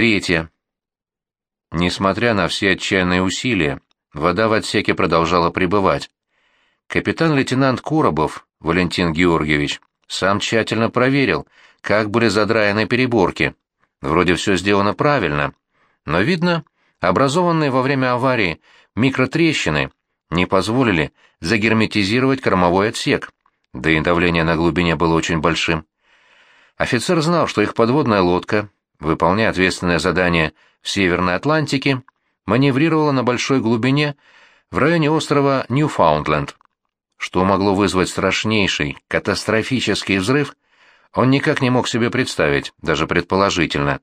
Третье. Несмотря на все отчаянные усилия, вода в отсеке продолжала пребывать. Капитан-лейтенант Коробов, Валентин Георгиевич, сам тщательно проверил, как были задраены переборки. Вроде все сделано правильно, но, видно, образованные во время аварии микротрещины не позволили загерметизировать кормовой отсек, да и давление на глубине было очень большим. Офицер знал, что их подводная лодка, выполняя ответственное задание в Северной Атлантике, маневрировала на большой глубине в районе острова Ньюфаундленд. Что могло вызвать страшнейший, катастрофический взрыв, он никак не мог себе представить, даже предположительно.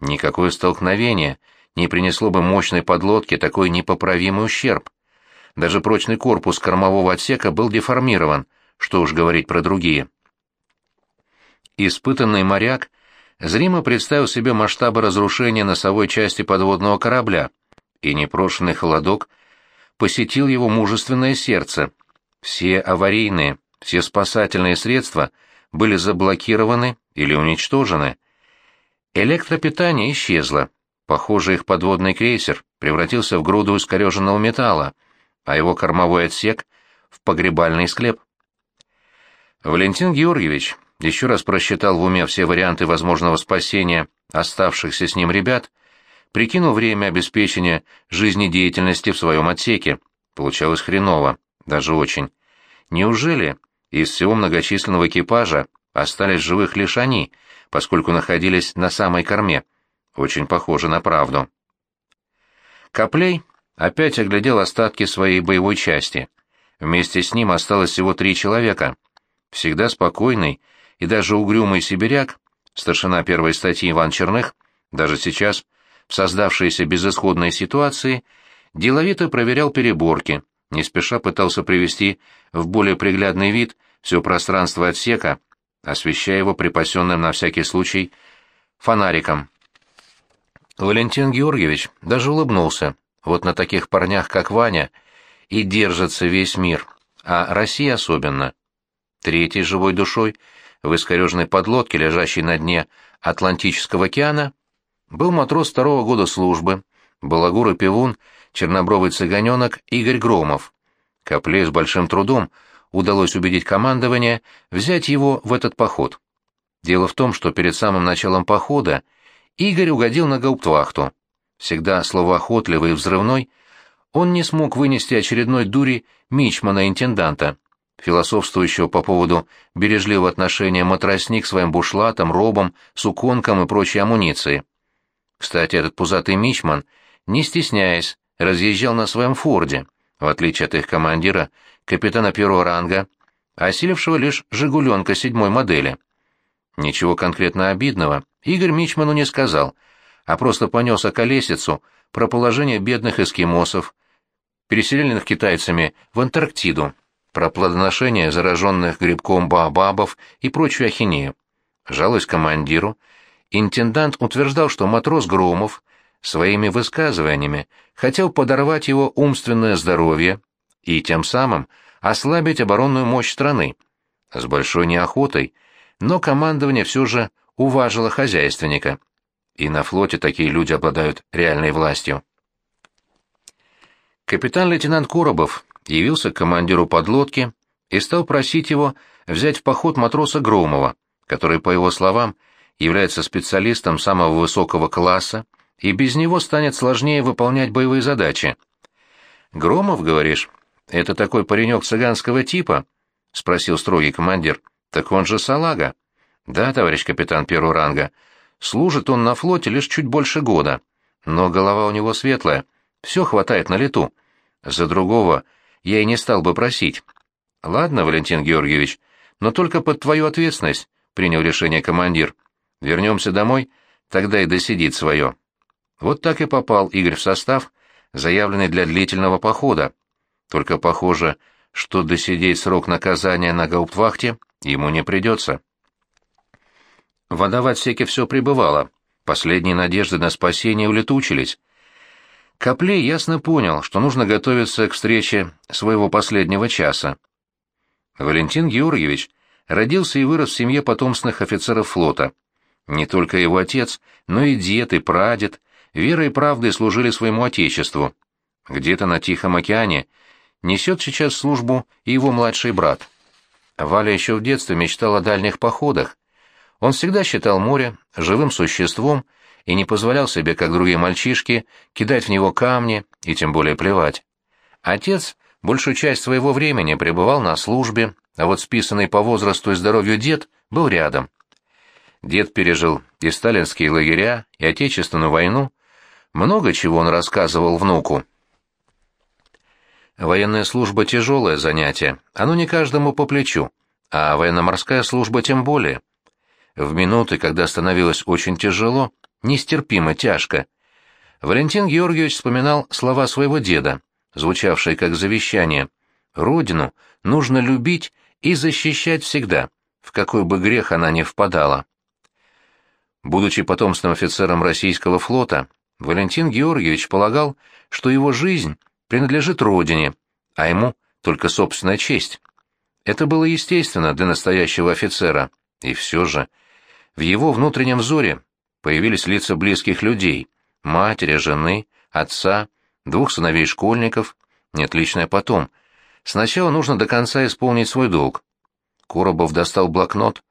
Никакое столкновение не принесло бы мощной подлодке такой непоправимый ущерб. Даже прочный корпус кормового отсека был деформирован, что уж говорить про другие. Испытанный моряк зримо представил себе масштабы разрушения носовой части подводного корабля, и непрошенный холодок посетил его мужественное сердце. Все аварийные, все спасательные средства были заблокированы или уничтожены. Электропитание исчезло. Похоже, их подводный крейсер превратился в груду искореженного металла, а его кормовой отсек — в погребальный склеп. Валентин Георгиевич еще раз просчитал в уме все варианты возможного спасения оставшихся с ним ребят, прикинул время обеспечения жизнедеятельности в своем отсеке. Получалось хреново. Даже очень. Неужели из всего многочисленного экипажа остались живых лишь они, поскольку находились на самой корме? Очень похоже на правду. Коплей опять оглядел остатки своей боевой части. Вместе с ним осталось всего три человека. Всегда спокойный и даже угрюмый сибиряк, старшина первой статьи Иван Черных, даже сейчас, в создавшейся безысходной ситуации, деловито проверял переборки, не спеша пытался привести в более приглядный вид все пространство отсека, освещая его припасенным на всякий случай фонариком. Валентин Георгиевич даже улыбнулся. Вот на таких парнях, как Ваня, и держится весь мир, а Россия особенно. Третьей живой душой в искореженной подлодке, лежащей на дне Атлантического океана, был матрос второго года службы, балагур и пивун чернобровый цыганенок Игорь Громов. Копле с большим трудом удалось убедить командование взять его в этот поход. Дело в том, что перед самым началом похода Игорь угодил на гауптвахту. Всегда словоохотливый и взрывной, он не смог вынести очередной дури мичмана-интенданта, философствующего по поводу бережливого отношения матросни к своим бушлатам, робам, суконкам и прочей амуниции. Кстати, этот пузатый мичман, не стесняясь, разъезжал на своем форде, в отличие от их командира, капитана первого ранга, осилившего лишь «Жигуленка» седьмой модели. Ничего конкретно обидного Игорь Мичману не сказал, а просто понес околесицу про положение бедных эскимосов, переселенных китайцами в Антарктиду, про плодоношение зараженных грибком баобабов и прочую ахинею. Жалуясь командиру, интендант утверждал, что матрос Громов своими высказываниями хотел подорвать его умственное здоровье и тем самым ослабить оборонную мощь страны. С большой неохотой, но командование все же уважило хозяйственника. И на флоте такие люди обладают реальной властью. Капитан-лейтенант Коробов явился к командиру подлодки и стал просить его взять в поход матроса Громова, который, по его словам, является специалистом самого высокого класса, и без него станет сложнее выполнять боевые задачи. «Громов, говоришь, это такой паренек цыганского типа?» — спросил строгий командир. «Так он же салага». «Да, товарищ капитан первого ранга. Служит он на флоте лишь чуть больше года, но голова у него светлая, все хватает на лету. За другого я и не стал бы просить». «Ладно, Валентин Георгиевич, но только под твою ответственность», — принял решение командир. «Вернемся домой, тогда и досидит свое». Вот так и попал Игорь в состав, заявленный для длительного похода. Только похоже, что досидеть срок наказания на гауптвахте ему не придется. Вода в отсеке все прибывала, последние надежды на спасение улетучились. Коплей ясно понял, что нужно готовиться к встрече своего последнего часа. Валентин Георгиевич родился и вырос в семье потомственных офицеров флота. Не только его отец, но и дед, и прадед, верой и правдой служили своему отечеству. Где-то на Тихом океане несет сейчас службу и его младший брат. Валя еще в детстве мечтал о дальних походах. Он всегда считал море живым существом и не позволял себе, как другие мальчишки, кидать в него камни и тем более плевать. Отец большую часть своего времени пребывал на службе, а вот списанный по возрасту и здоровью дед был рядом. Дед пережил и сталинские лагеря, и Отечественную войну. Много чего он рассказывал внуку. Военная служба — тяжелое занятие, оно не каждому по плечу, а военно-морская служба тем более. В минуты, когда становилось очень тяжело, нестерпимо тяжко, Валентин Георгиевич вспоминал слова своего деда, звучавшие как завещание. «Родину нужно любить и защищать всегда, в какой бы грех она ни впадала». Будучи потомственным офицером российского флота, Валентин Георгиевич полагал, что его жизнь принадлежит родине, а ему только собственная честь. Это было естественно для настоящего офицера, и все же в его внутреннем взоре появились лица близких людей, матери, жены, отца, двух сыновей-школьников, нет, личное потом. Сначала нужно до конца исполнить свой долг. Коробов достал блокнот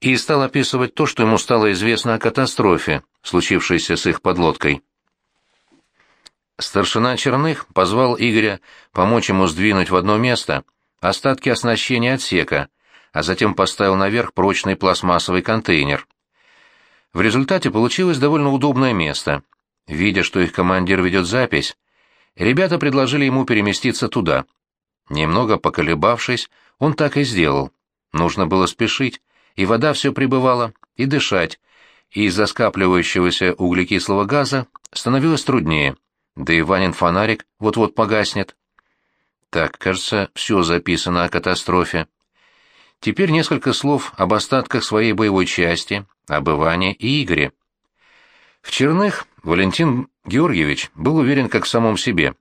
и стал описывать то, что ему стало известно о катастрофе, случившейся с их подлодкой. Старшина Черных позвал Игоря помочь ему сдвинуть в одно место остатки оснащения отсека, а затем поставил наверх прочный пластмассовый контейнер. В результате получилось довольно удобное место. Видя, что их командир ведет запись, ребята предложили ему переместиться туда. Немного поколебавшись, он так и сделал. Нужно было спешить, и вода все прибывала, и дышать, и из-за скапливающегося углекислого газа становилось труднее да и Ванин фонарик вот-вот погаснет. Так, кажется, все записано о катастрофе. Теперь несколько слов об остатках своей боевой части, об Иване и Игоре. В Черных Валентин Георгиевич был уверен как в самом себе.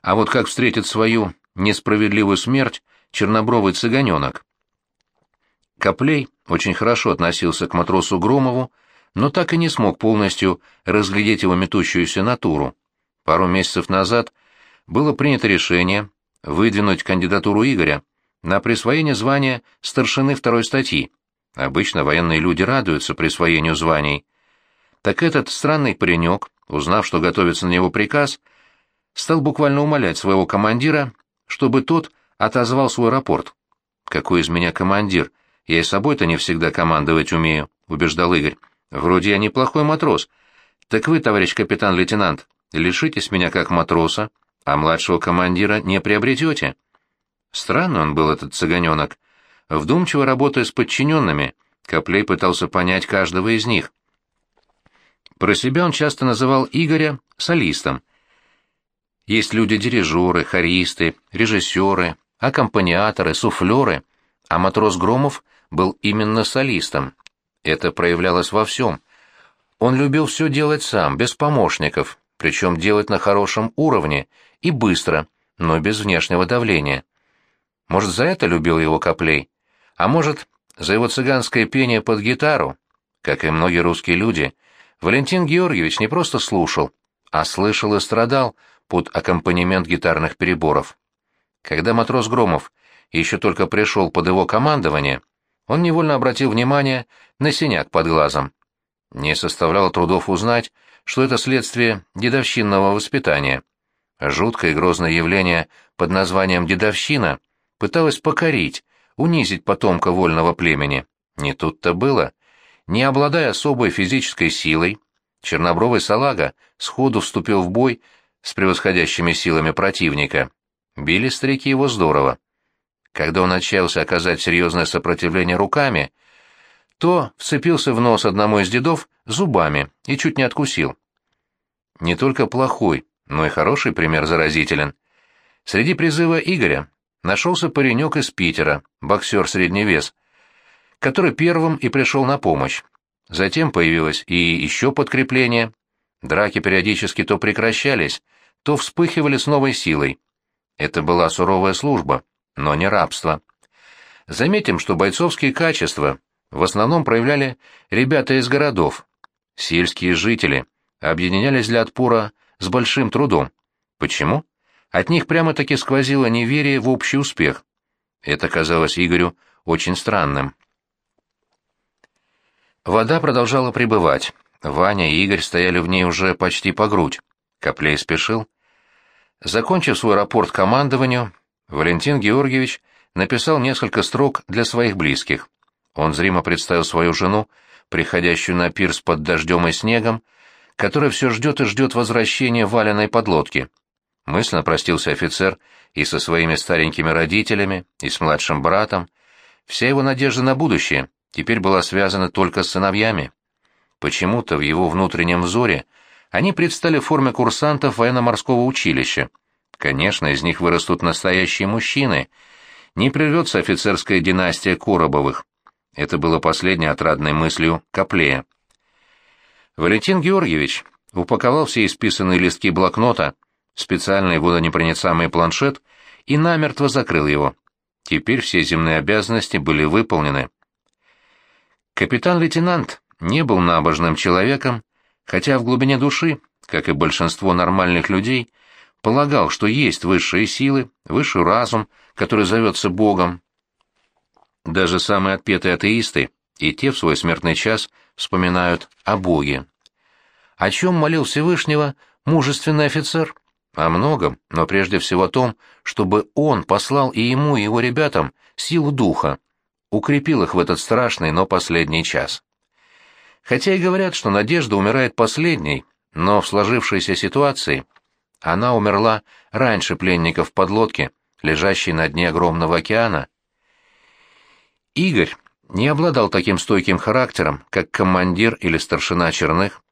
А вот как встретит свою несправедливую смерть чернобровый цыганенок? Коплей очень хорошо относился к матросу Громову, но так и не смог полностью разглядеть его метущуюся натуру. Пару месяцев назад было принято решение выдвинуть кандидатуру Игоря на присвоение звания старшины второй статьи. Обычно военные люди радуются присвоению званий. Так этот странный паренек, узнав, что готовится на него приказ, стал буквально умолять своего командира, чтобы тот отозвал свой рапорт. «Какой из меня командир? Я и собой-то не всегда командовать умею», — убеждал Игорь. «Вроде я неплохой матрос. Так вы, товарищ капитан-лейтенант, лишитесь меня как матроса, а младшего командира не приобретете. Странный он был, этот цыганенок. Вдумчиво работая с подчиненными, Коплей пытался понять каждого из них. Про себя он часто называл Игоря солистом. Есть люди-дирижеры, хористы, режиссеры, аккомпаниаторы, суфлеры, а матрос Громов был именно солистом. Это проявлялось во всем. Он любил все делать сам, без помощников, причем делать на хорошем уровне и быстро, но без внешнего давления. Может, за это любил его Коплей? А может, за его цыганское пение под гитару? Как и многие русские люди, Валентин Георгиевич не просто слушал, а слышал и страдал под аккомпанемент гитарных переборов. Когда матрос Громов еще только пришел под его командование, он невольно обратил внимание на синяк под глазом. Не составляло трудов узнать, что это следствие дедовщинного воспитания. Жуткое и грозное явление под названием «дедовщина» пыталось покорить, унизить потомка вольного племени. Не тут-то было. Не обладая особой физической силой, чернобровый салага сходу вступил в бой с превосходящими силами противника. Били старики его здорово. Когда он отчаялся оказать серьезное сопротивление руками, то вцепился в нос одному из дедов зубами и чуть не откусил. Не только плохой, но и хороший пример заразителен. Среди призыва Игоря нашелся паренек из Питера, боксер средний вес, который первым и пришел на помощь. Затем появилось и еще подкрепление. Драки периодически то прекращались, то вспыхивали с новой силой. Это была суровая служба, но не рабство. Заметим, что бойцовские качества в основном проявляли ребята из городов. Сельские жители объединялись для отпора с большим трудом. Почему? От них прямо-таки сквозило неверие в общий успех. Это казалось Игорю очень странным. Вода продолжала прибывать. Ваня и Игорь стояли в ней уже почти по грудь. Коплей спешил. Закончив свой рапорт командованию, Валентин Георгиевич написал несколько строк для своих близких. Он зримо представил свою жену, приходящую на пирс под дождем и снегом, которая все ждет и ждет возвращения валеной подлодки. Мысленно простился офицер и со своими старенькими родителями, и с младшим братом. Вся его надежда на будущее теперь была связана только с сыновьями. Почему-то в его внутреннем взоре они предстали в форме курсантов военно-морского училища. Конечно, из них вырастут настоящие мужчины. Не прервется офицерская династия Коробовых. Это было последней отрадной мыслью Коплея. Валентин Георгиевич упаковал все исписанные листки блокнота, специальный водонепроницаемый планшет и намертво закрыл его. Теперь все земные обязанности были выполнены. Капитан-лейтенант не был набожным человеком, хотя в глубине души, как и большинство нормальных людей, полагал, что есть высшие силы, высший разум, который зовется Богом. Даже самые отпетые атеисты, и те в свой смертный час вспоминают о Боге. О чем молил Всевышнего мужественный офицер? О многом, но прежде всего о том, чтобы он послал и ему, и его ребятам силу духа, укрепил их в этот страшный, но последний час. Хотя и говорят, что надежда умирает последней, но в сложившейся ситуации она умерла раньше пленников подлодки, лежащей на дне огромного океана. Игорь не обладал таким стойким характером, как командир или старшина Черных.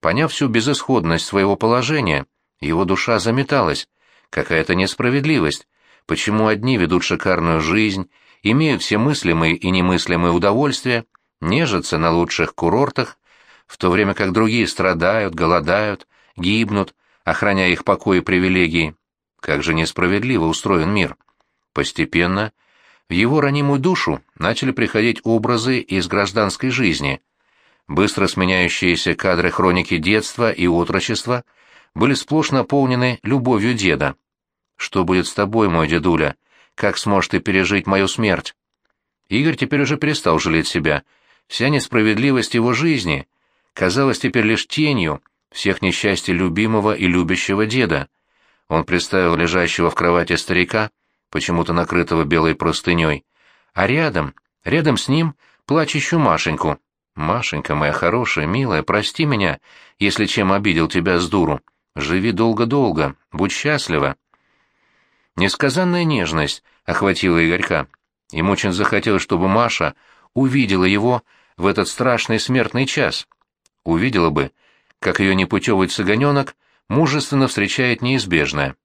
Поняв всю безысходность своего положения, его душа заметалась. Какая-то несправедливость. Почему одни ведут шикарную жизнь, имеют все мыслимые и немыслимые удовольствия, нежатся на лучших курортах, в то время как другие страдают, голодают, гибнут, охраняя их покой и привилегии. Как же несправедливо устроен мир. Постепенно в его ранимую душу начали приходить образы из гражданской жизни. Быстро сменяющиеся кадры хроники детства и отрочества были сплошь наполнены любовью деда. «Что будет с тобой, мой дедуля? Как сможешь ты пережить мою смерть?» Игорь теперь уже перестал жалеть себя. Вся несправедливость его жизни казалась теперь лишь тенью всех несчастий любимого и любящего деда. Он представил лежащего в кровати старика, почему-то накрытого белой простыней, а рядом, рядом с ним, плачущую Машеньку. «Машенька моя хорошая, милая, прости меня, если чем обидел тебя с дуру. Живи долго-долго, будь счастлива». Несказанная нежность охватила Игорька. Ему очень захотелось, чтобы Маша увидела его в этот страшный смертный час. Увидела бы, как ее непутевый цыганенок мужественно встречает неизбежное.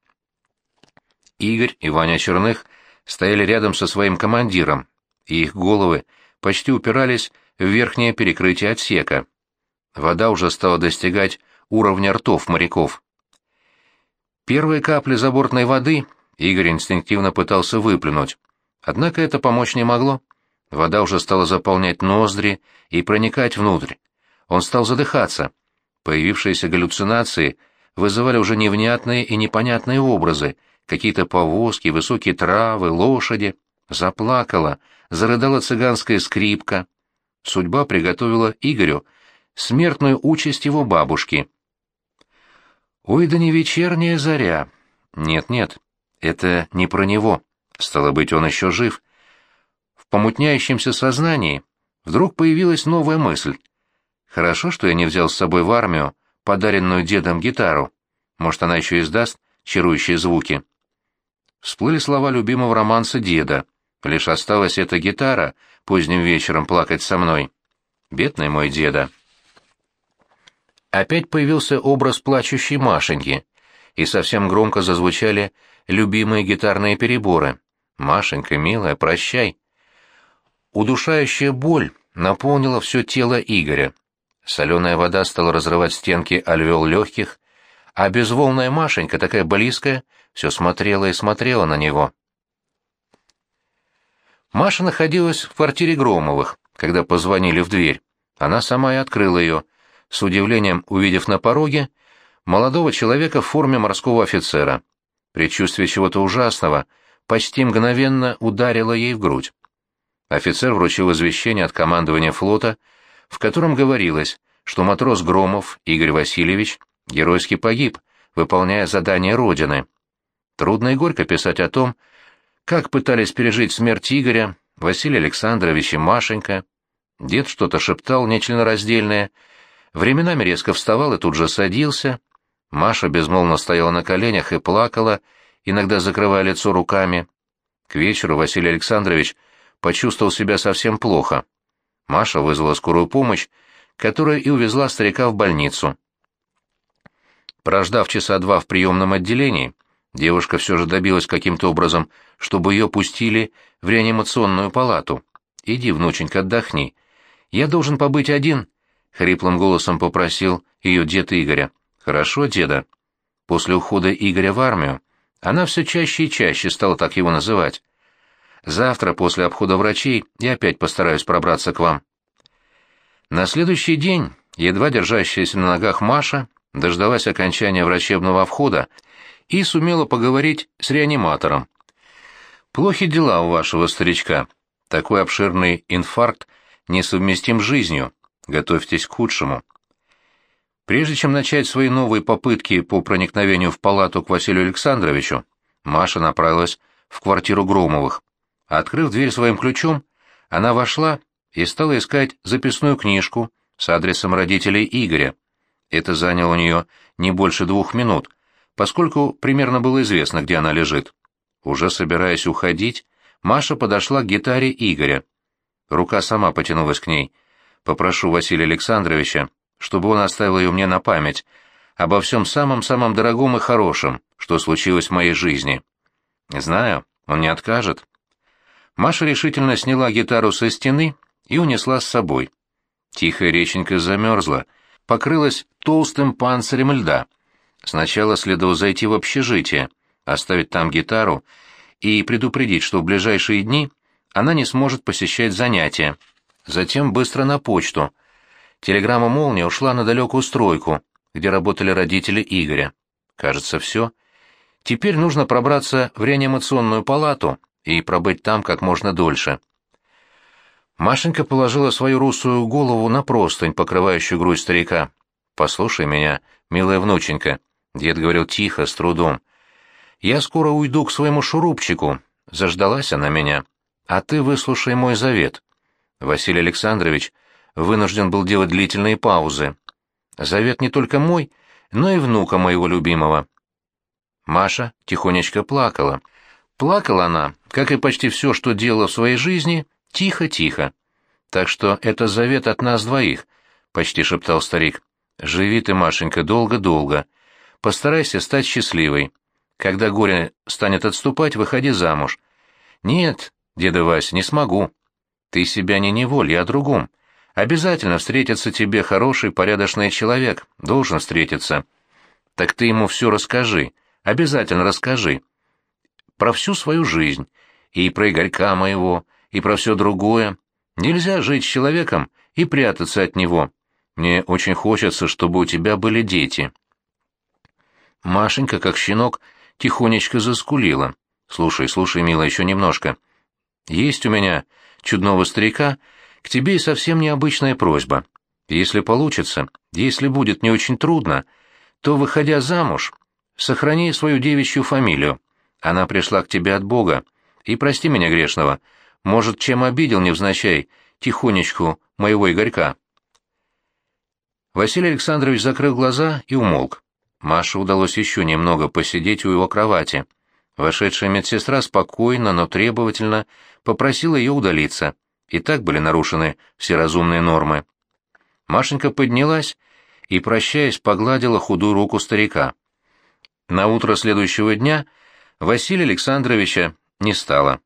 Игорь и Ваня Черных стояли рядом со своим командиром, и их головы почти упирались в верхнее перекрытие отсека. Вода уже стала достигать уровня ртов моряков. Первые капли забортной воды Игорь инстинктивно пытался выплюнуть. Однако это помочь не могло. Вода уже стала заполнять ноздри и проникать внутрь. Он стал задыхаться. Появившиеся галлюцинации вызывали уже невнятные и непонятные образы, какие-то повозки, высокие травы, лошади. Заплакала, зарыдала цыганская скрипка. Судьба приготовила Игорю смертную участь его бабушки. Ой, да не вечерняя заря. Нет-нет, это не про него. Стало быть, он еще жив. В помутняющемся сознании вдруг появилась новая мысль. Хорошо, что я не взял с собой в армию подаренную дедом гитару. Может, она еще издаст чарующие звуки. Всплыли слова любимого романса деда. Лишь осталась эта гитара поздним вечером плакать со мной. Бедный мой деда. Опять появился образ плачущей Машеньки, и совсем громко зазвучали любимые гитарные переборы. «Машенька, милая, прощай». Удушающая боль наполнила все тело Игоря. Соленая вода стала разрывать стенки альвеол легких, а безволная Машенька, такая близкая, все смотрела и смотрела на него. Маша находилась в квартире Громовых, когда позвонили в дверь. Она сама и открыла ее, с удивлением увидев на пороге молодого человека в форме морского офицера. Предчувствие чего-то ужасного почти мгновенно ударило ей в грудь. Офицер вручил извещение от командования флота, в котором говорилось, что матрос Громов Игорь Васильевич геройски погиб, выполняя задание Родины. Трудно и горько писать о том, как пытались пережить смерть Игоря Василий Александрович и Машенька. Дед что-то шептал нечленораздельное, временами резко вставал и тут же садился. Маша безмолвно стояла на коленях и плакала, иногда закрывая лицо руками. К вечеру Василий Александрович почувствовал себя совсем плохо. Маша вызвала скорую помощь, которая и увезла старика в больницу. Прождав часа два в приемном отделении, девушка все же добилась каким-то образом, чтобы ее пустили в реанимационную палату. «Иди, внученька, отдохни. Я должен побыть один», — хриплым голосом попросил ее дед Игоря. «Хорошо, деда». После ухода Игоря в армию она все чаще и чаще стала так его называть. Завтра, после обхода врачей, я опять постараюсь пробраться к вам. На следующий день, едва держащаяся на ногах Маша, дождалась окончания врачебного входа и сумела поговорить с реаниматором. «Плохи дела у вашего старичка. Такой обширный инфаркт несовместим с жизнью. Готовьтесь к худшему». Прежде чем начать свои новые попытки по проникновению в палату к Василию Александровичу, Маша направилась в квартиру Громовых. Открыв дверь своим ключом, она вошла и стала искать записную книжку с адресом родителей Игоря. Это заняло у нее не больше двух минут, поскольку примерно было известно, где она лежит. Уже собираясь уходить, Маша подошла к гитаре Игоря. Рука сама потянулась к ней. «Попрошу Василия Александровича, чтобы он оставил ее мне на память, обо всем самом-самом дорогом и хорошем, что случилось в моей жизни. Знаю, он не откажет». Маша решительно сняла гитару со стены и унесла с собой. Тихая реченька замерзла, покрылась толстым панцирем льда. Сначала следовало зайти в общежитие, оставить там гитару и предупредить, что в ближайшие дни она не сможет посещать занятия. Затем быстро на почту. Телеграмма «Молния» ушла на далекую стройку, где работали родители Игоря. Кажется, все. Теперь нужно пробраться в реанимационную палату и пробыть там как можно дольше. Машенька положила свою русую голову на простынь, покрывающую грудь старика. «Послушай меня, милая внученька», — дед говорил тихо, с трудом. «Я скоро уйду к своему шурупчику», — заждалась она меня. «А ты выслушай мой завет». Василий Александрович вынужден был делать длительные паузы. «Завет не только мой, но и внука моего любимого». Маша тихонечко плакала. Плакала она, как и почти все, что делала в своей жизни, тихо-тихо. Так что это завет от нас двоих, — почти шептал старик. Живи ты, Машенька, долго-долго. Постарайся стать счастливой. Когда горе станет отступать, выходи замуж. Нет, деда Вася, не смогу. Ты себя не неволь, я о другом. Обязательно встретится тебе хороший, порядочный человек, должен встретиться. Так ты ему все расскажи, обязательно расскажи про всю свою жизнь, и про Игорька моего, и про все другое. Нельзя жить с человеком и прятаться от него. Мне очень хочется, чтобы у тебя были дети». Машенька, как щенок, тихонечко заскулила. «Слушай, слушай, милая, еще немножко. Есть у меня, чудного старика, к тебе и совсем необычная просьба. Если получится, если будет не очень трудно, то, выходя замуж, сохрани свою девичью фамилию. Она пришла к тебе от Бога. И прости меня грешного. Может, чем обидел невзначай, тихонечку, моего Игорька?» Василий Александрович закрыл глаза и умолк. Маше удалось еще немного посидеть у его кровати. Вошедшая медсестра спокойно, но требовательно попросила ее удалиться. И так были нарушены все разумные нормы. Машенька поднялась и, прощаясь, погладила худую руку старика. На утро следующего дня Василия Александровича не стало.